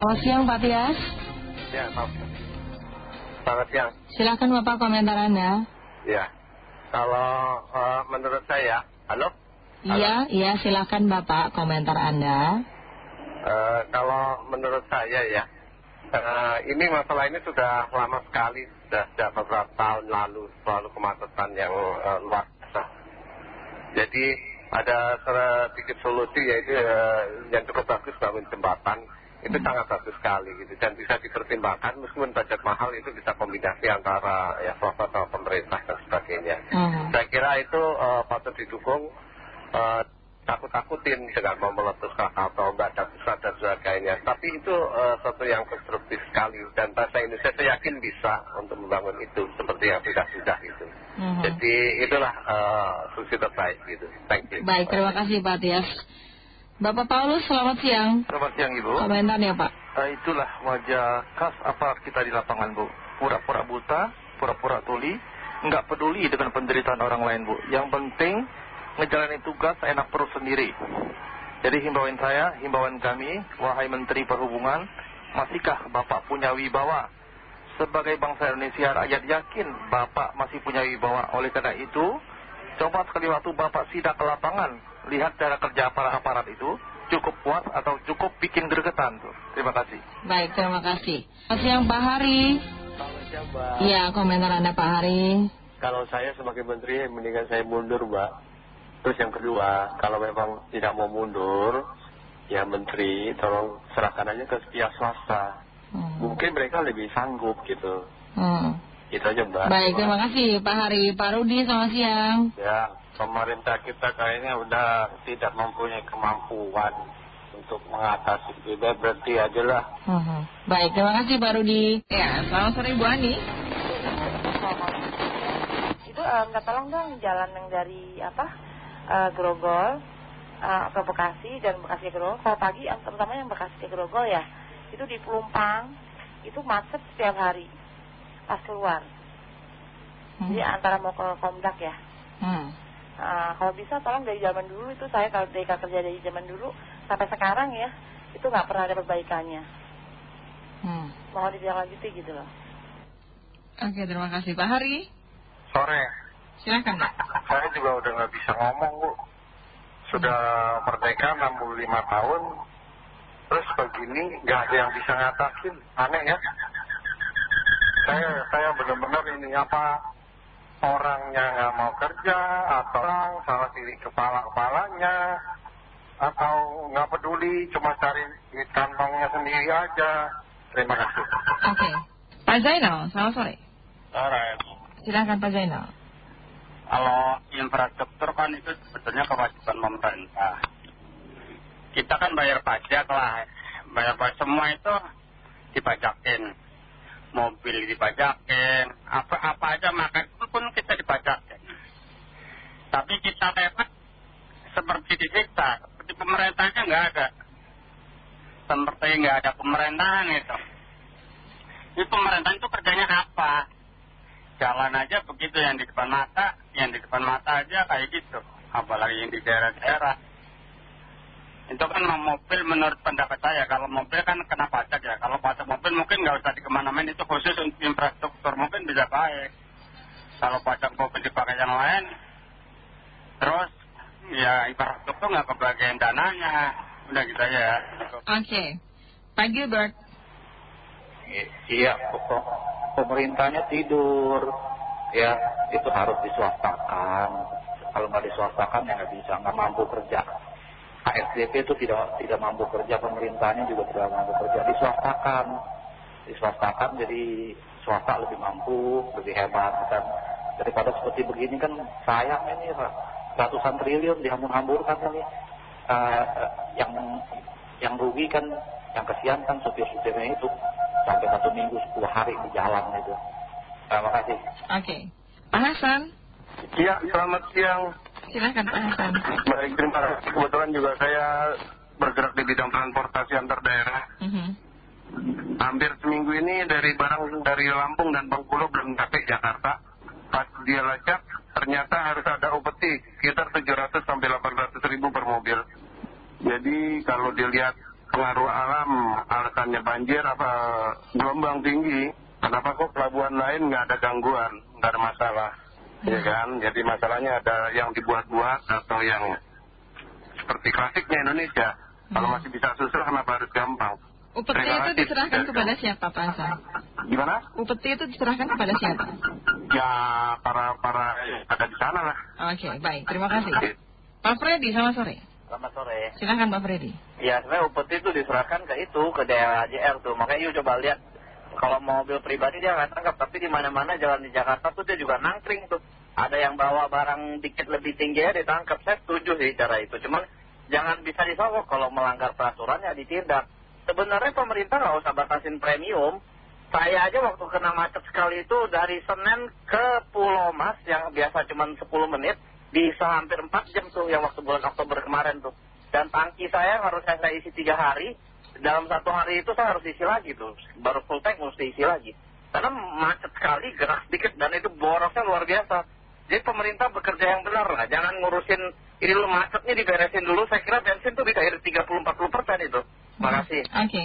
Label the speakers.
Speaker 1: Selamat siang Pak Tias.
Speaker 2: Ya, maaf. Selamat siang.
Speaker 1: Silakan Bapak komentar Anda.
Speaker 2: Ya, kalau eh, menurut saya, halo?
Speaker 1: Iya, iya silakan Bapak komentar Anda.
Speaker 2: Eh, kalau menurut saya ya, eh, ini masalah ini sudah lama sekali, sudah sejak beberapa tahun lalu, selalu kemacetan yang eh, luar biasa. Jadi ada sedikit solusi yaitu yang cukup bagus bangun jembatan, itu sangat bagus sekali gitu dan bisa dipertimbangkan meskipun budget mahal itu bisa kombinasi antara ya swasta sama pemerintah dan sebagainya.
Speaker 1: Hmm.
Speaker 2: Saya kira itu eh, patut didukung eh, takut-takutin dengan mau meletus Krakatau, mbak dan dan sebagainya. Tapi itu eh, sesuatu yang konstruktif sekali dan bahasa Indonesia saya yakin bisa untuk membangun itu seperti yang sudah-sudah itu.
Speaker 1: Mhm.
Speaker 2: Jadi itulah solusi terbaik gitu. Thank you.
Speaker 1: Baik, terima kasih Pak Tias. Bapak Paulus, selamat siang.
Speaker 3: Selamat siang Ibu.
Speaker 1: Komentarnya Pak.
Speaker 3: Eh, itulah wajah khas aparat kita di lapangan Bu. Pura-pura buta, pura-pura tuli, nggak peduli dengan penderitaan orang lain Bu. Yang penting ngejalanin tugas enak perut sendiri. Jadi himbauan saya, himbauan kami, wahai Menteri Perhubungan, masihkah Bapak punya wibawa? Sebagai bangsa Indonesia, rakyat yakin Bapak masih punya wibawa. Oleh karena itu, coba sekali waktu Bapak sidak ke lapangan, lihat cara kerja para aparat itu, cukup puas atau cukup bikin gregetan tuh. Terima kasih.
Speaker 1: Baik, terima kasih. Selamat siang Pak Hari.
Speaker 4: Kalau siapa?
Speaker 1: Iya, komentar Anda Pak Hari.
Speaker 4: Kalau saya sebagai menteri, mendingan saya mundur, Mbak. Terus yang kedua, kalau memang tidak mau mundur, ya menteri, tolong serahkan aja ke pihak swasta.
Speaker 1: Hmm.
Speaker 4: Mungkin mereka lebih sanggup gitu.
Speaker 1: Hmm.
Speaker 4: Itu aja, Mbak.
Speaker 1: Baik, terima kasih Pak Hari. Pak Rudi, selamat siang.
Speaker 2: Ya, pemerintah kita kayaknya udah tidak mempunyai kemampuan untuk mengatasi itu. Udah berhenti aja lah.
Speaker 1: Mhm. Baik, terima kasih Pak Rudi. Ya, selamat sore Bu Ani.
Speaker 5: itu eh, minta tolong dong jalan yang dari apa eh, Grogol eh, ke Bekasi dan Bekasi ke Grogol kalau pagi yang terutama yang Bekasi ke Grogol ya itu di Pelumpang itu macet setiap hari pas keluar
Speaker 1: Hmm.
Speaker 5: jadi antara mau ke Komdak ya
Speaker 1: Hmm.
Speaker 5: Nah, kalau bisa tolong dari zaman dulu itu saya kalau dari kerja dari zaman dulu sampai sekarang ya itu nggak pernah ada perbaikannya
Speaker 1: Hmm.
Speaker 5: mohon ditindaklanjuti gitu loh
Speaker 1: Oke, terima kasih Pak Hari.
Speaker 2: Sore,
Speaker 1: Silakan Pak.
Speaker 2: saya juga udah nggak bisa ngomong, Bu. Sudah merdeka 65 tahun, terus begini nggak ada yang bisa ngatasin. Aneh ya. Saya, saya benar-benar ini apa orangnya nggak mau kerja atau orang salah pilih kepala-kepalanya atau nggak peduli cuma cari di kantongnya sendiri aja. Terima kasih.
Speaker 1: Oke. Pak Zainal, selamat sore.
Speaker 2: Alright.
Speaker 1: Silakan Pak Zainal.
Speaker 6: kalau infrastruktur kan itu sebetulnya kewajiban pemerintah. Kita kan bayar pajak lah, bayar pajak semua itu dipajakin. Mobil dipajakin, apa-apa aja makan pun kita dipajakin. Tapi kita lewat seperti disiksa, seperti pemerintahnya nggak ada. Seperti nggak ada pemerintahan itu. Ini pemerintahan itu kerjanya apa? jalan aja begitu yang di depan mata, yang di depan mata aja kayak gitu. Apalagi yang di daerah-daerah. Itu kan mobil menurut pendapat saya, kalau mobil kan kena pajak ya. Kalau pajak mobil mungkin nggak usah dikemana-mana, itu khusus untuk infrastruktur mungkin bisa baik. Kalau pajak mobil dipakai yang lain, terus ya infrastruktur nggak kebagian dananya. Udah gitu aja ya.
Speaker 1: Oke. Pak Gilbert.
Speaker 3: Iya, pokok pemerintahnya tidur. Ya, itu harus diswastakan. Kalau nggak diswastakan ya nggak bisa, nggak mampu kerja. ASDP itu tidak tidak mampu kerja, pemerintahnya juga tidak mampu kerja. Diswastakan, diswastakan jadi swasta lebih mampu, lebih hebat. Dan daripada seperti begini kan sayang ini ratusan triliun dihambur-hamburkan ini. Eh, eh, yang yang rugi kan, yang kesian kan supir-supirnya itu sampai satu minggu sepuluh hari di jalan itu. Terima kasih.
Speaker 1: Oke. Pak Hasan.
Speaker 2: Ya, selamat siang.
Speaker 1: Silakan Pak Hasan.
Speaker 2: Baik, terima kasih. Kebetulan juga saya bergerak di bidang transportasi antar daerah.
Speaker 1: Mhm.
Speaker 2: Hampir seminggu ini dari barang dari Lampung dan Bengkulu belum sampai Jakarta. Pas dia lacak, ternyata harus ada upeti sekitar 700 sampai 800 ribu per mobil. Jadi kalau dilihat
Speaker 7: pengaruh alam, alasannya banjir apa gelombang tinggi. Kenapa kok pelabuhan lain nggak ada gangguan, nggak ada masalah, ya kan? Jadi masalahnya ada yang dibuat-buat atau yang seperti klasiknya Indonesia. Kalau masih bisa susul, kenapa harus gampang?
Speaker 1: Upeti
Speaker 7: Terima
Speaker 1: itu diserahkan kepada siapa Pak Hasan?
Speaker 7: Gimana?
Speaker 1: Upeti itu diserahkan kepada siapa?
Speaker 7: Ya para para yang ada di sana lah.
Speaker 1: Oke, baik. Terima kasih. Pak Freddy, selamat sore.
Speaker 3: Selamat sore.
Speaker 1: Silahkan Pak Freddy.
Speaker 3: Ya sebenarnya upeti itu diserahkan ke itu ke daerah JR tuh. Makanya yuk coba lihat kalau mobil pribadi dia nggak tangkap, tapi di mana-mana jalan di Jakarta tuh dia juga nangkring tuh. Ada yang bawa barang dikit lebih tinggi ya ditangkap. Saya setuju sih cara itu. Cuman jangan bisa disogok kalau melanggar peraturan ya ditindak. Sebenarnya pemerintah nggak usah batasin premium. Saya aja waktu kena macet sekali itu dari Senen ke Pulau Mas yang biasa cuma 10 menit bisa hampir 4 jam tuh yang waktu bulan Oktober kemarin tuh. Dan tangki saya harus saya, isi 3 hari. Dalam satu hari itu saya harus isi lagi tuh. Baru full tank mesti isi lagi. Karena macet sekali, gerak sedikit dan itu borosnya luar biasa. Jadi pemerintah bekerja yang benar lah. Jangan ngurusin ini dulu macetnya diberesin dulu. Saya kira bensin tuh bisa irit 30-40 persen itu. Terima kasih.
Speaker 1: Oke.